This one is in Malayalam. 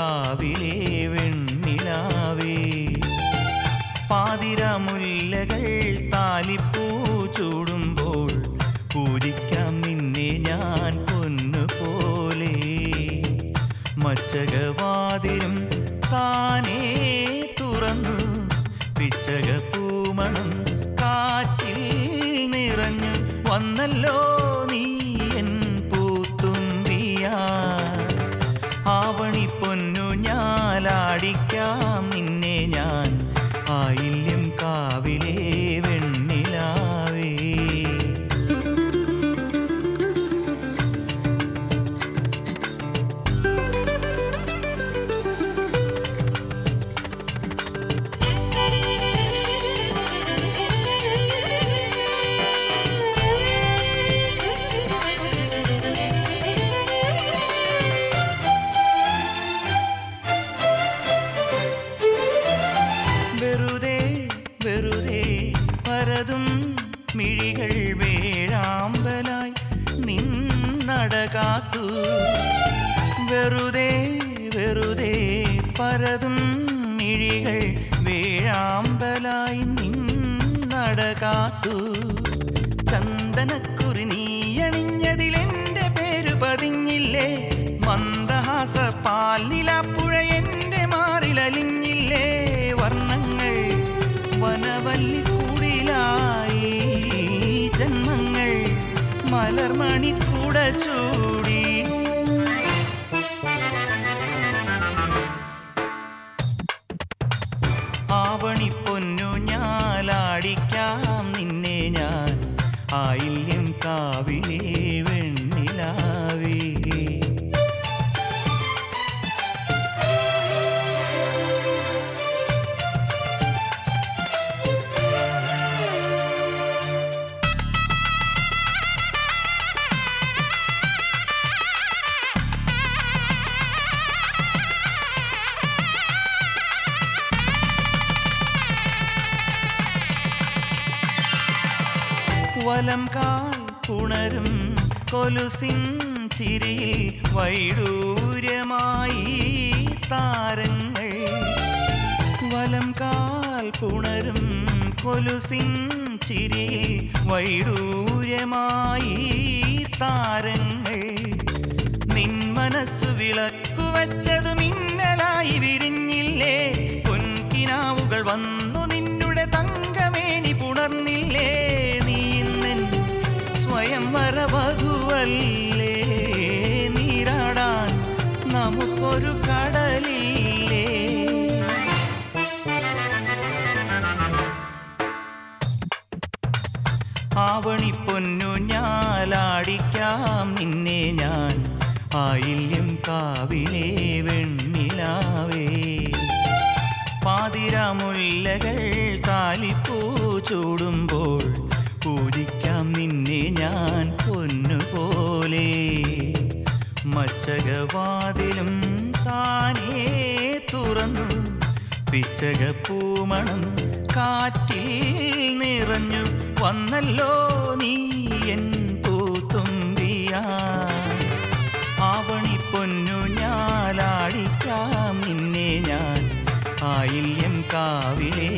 കാവിലെ വെണ്ണിലാവേ. പാതിരമുല്ലകൾ താലിപ്പൂ ചൂടുമ്പോൾ പൂജിക്കാം നിന്നെ ഞാൻ പൊന്നുപോലെ. മച്ചകവാതിലും താനേ തുറന്നു പിച്ചക പൂമണം കാറ്റിൽ നിറഞ്ഞു വന്നല്ലോ. കാവിലെ പരതും മിഴികൾ വേഴാമ്പലായി നിന്നടകാത്തു ചന്ദനക്കുറി നീയണിഞ്ഞതിലെന്റെ പേര് പതിഞ്ഞില്ലേ? മന്ദഹാസ പാൽനിലാപ്പുഴ എന്റെ മാറിലലിഞ്ഞില്ലേ വർണങ്ങൾ വനവല്ലി കൂടിലായി. ജന്മങ്ങൾ മലർമണി കൂട ആയില്യം കാവിലെ വെണ്ണിലാവേ വലം കാൽ കുണരും കൊലുസിൻ ചിരിയിൽ വൈഡൂര്യമായി താരങ്ങൾ. വലം കാൽ പുണരും കൊലുസിൻ ചിരിയിൽ വൈഡൂര്യമായി താരങ്ങൾ. നിൻ മനസ്സു വിളക്കു ആവണി പൊന്നു ഞാലാടിക്കാം നിന്നെ ഞാൻ. ആയില്യം കാവിലെ വെണ്ണിലാവേ. പാതിരാമുല്ലകൾ കാലിപ്പൂ ചൂടുമ്പോൾ പൂജിക്കാം നിന്നെ ഞാൻ പൊന്നുപോലെ. മച്ചകവാതിലും താനേ തുറന്നു പിച്ചക പൂമണം കാറ്റിൽ നിറഞ്ഞു. വന്നല്ലോ നീ എൻ പൂത്തുമ്പിയാ ആവണി പൊന്നു ഞാലാടിക്കാം നിന്നെ ഞാൻ ആയില്യം കാവിലെ.